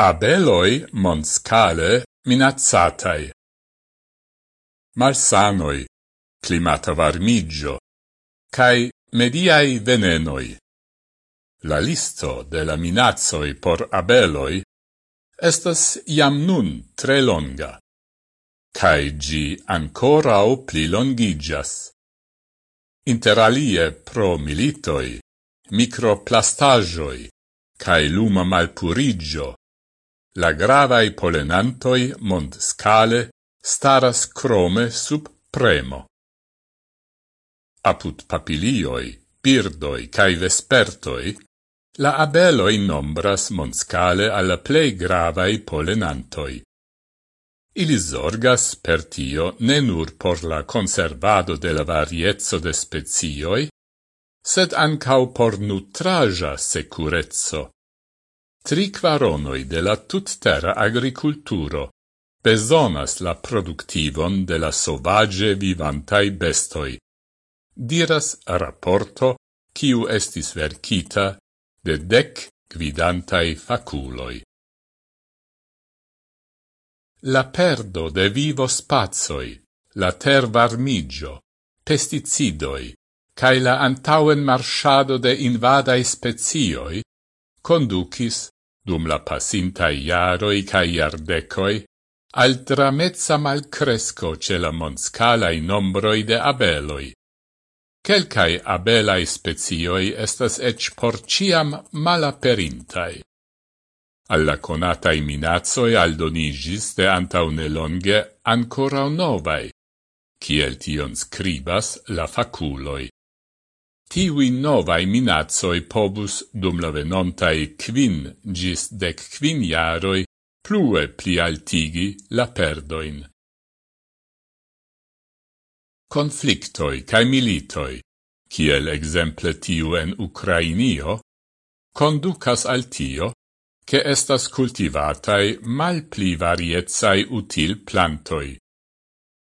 Abeloi monscale minazzatai. Malsanoi, climata varmigio, cae mediai venenoi. La listo de la minazzoi por abeloi estas iam nun tre longa, cae gi ancorau pli longigas. Interalie pro militoi, microplastajoi, cae luma malpurigio, la gravae polenantoi mond scale staras crome sub premo. Aput papilioi, birdoi cae vespertoi, la abeloi nombras monscale alla plei gravae polenantoi. Ili zorgas per tio ne nur por la conservado de la variezzo de spezioi, sed ancau por nutraja securezzo. Tri quaronoi de la tutterra agriculturo besonas la productivon de la sovage vivantai bestoi, diras rapporto kiu estis verkita de dec gvidantai faculoi. La perdo de vivo spazoi, la ter varmigio, pesticidoi, cae la antauen marchado de invadai spezioi, conducis dum la pasintai iaroi cae iardecoi, al mal malcresco ce la monscalai nombroi de abeloi. Quelcae abelai spezioi estas ec por ciam malaperintai. Alla conatai minazoi aldonigis de antaunelonge ancora novai, ciel tion scribas la faculoi. Tiui novae minazoi pobus dum la venontae quin gis dec quin jaroi plue plialtigi la perdoin. Conflictoi cae militoi, kiel exemple tiu en Ucrainio, conducas al tio, che estas cultivatai mal pli variezai util plantoi.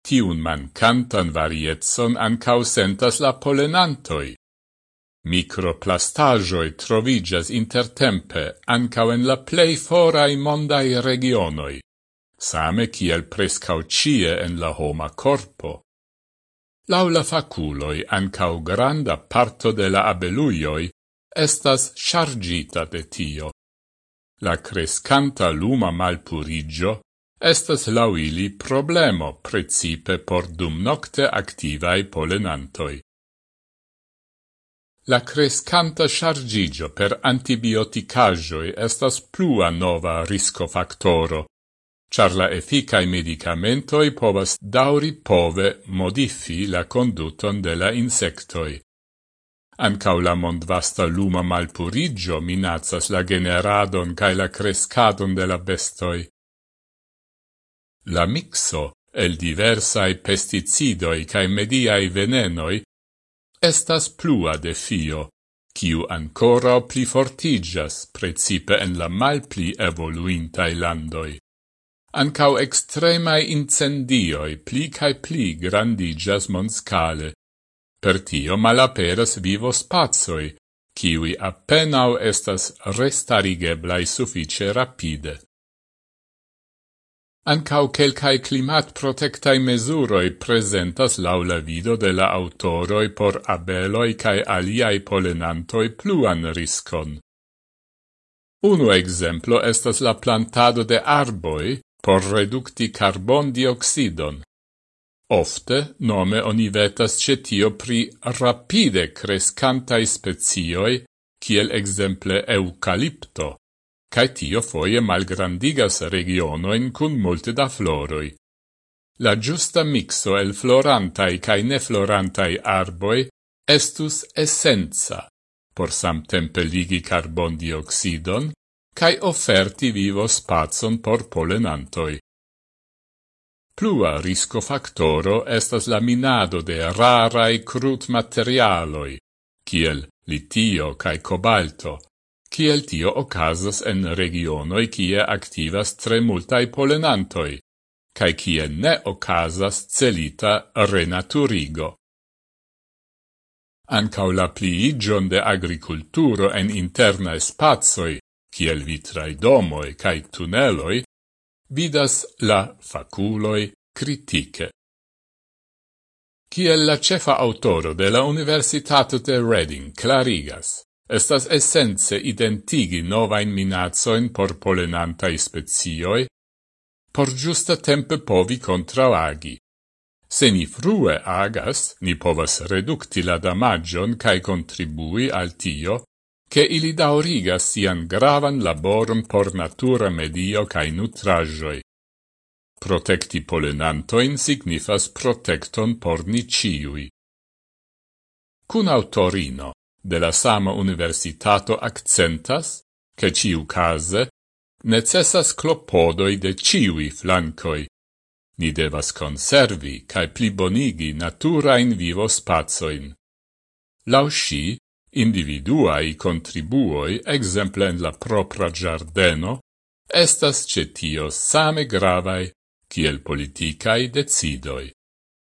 Tiun mancantan varietson ancau sentas la polenantoi, Microplastagioi trovigas intertempe ancau en la plei forai mondai regionoi, same kiel prescau cie en la homa corpo. Laula faculoi ancau granda parto de la abeluioi estas chargita de tio. La crescanta luma malpurigio estas lauili problemo precipe por dum nocte activae polenantoi. La crescanta chargigio per antibioticagioi estas plua nova riscofaktoro, char la efficae medicamentoi povas dauri pove modifi la conduton de la insectoi. Ancau la mondvasta luma malpurigio minazas la generadon cae la crescadon de la bestoi. La mixo el diversae pesticidoi cae mediae venenoi Estas plua defio, kiu ancora pli fortigas, precipe en la malpli evoluintai landoi. Ancau extremai incendioi pli cae pli grandigas monscale, per tio malaperas vivo spazoi, kiui appenao estas restarigeblai suffice rapide. Ancau quelcae climat protectae mesuroi presentas laula vido de la autoroi por abeloi cae aliai polenantoi pluan riscon. Uno exemplo estas la plantado de arboi por reducti carbon dioxidon. Ofte nome oni vetas cetio pri rapide crescantai spezioi, kiel exemple eucalipto cae tio foie malgrandigas regionoin cun multe da floroi. La giusta mixo el florantai cae neflorantai arboi estus essenza, por samtempe ligi carbon dioxidon, cae offerti vivo spazon por polenantoi. Plua risco factoro estas la minado de rarai crud materialoi, kiel litio cae cobalto, kiel tio okazas en regionoj kie aktivas tre multaj polenantoj, kaj kie ne okazas celita renaturigo. Ankaŭ la pliiĝon de agrikulturo en internaj spacoj, kiel vitraj domoj kaj tuneloj, vidas la faculoj kritike. Kiel la cefa autoro de la Universitato de Reading clarigas, Estas essence identigi novain minazoin por polenantai spezioi, por giusta tempe povi contravagi. Se ni frue agas, ni povas reducti la damagion cae contribui al tio, che ili daurigas sian gravan laborum por natura medio cae nutrajoi. Protecti polenantoin signifas protecton por ni ciui. Cun autorino de la sama universitato accentas che ciu case necessas clopodoi de ciui flancoi. Ni devas conservi cae plibonigi naturain vivo spazoin. Lau sci, individuai contribuoi, exemple en la propra giardeno, estas cetio same gravai, kiel politicae decidoi.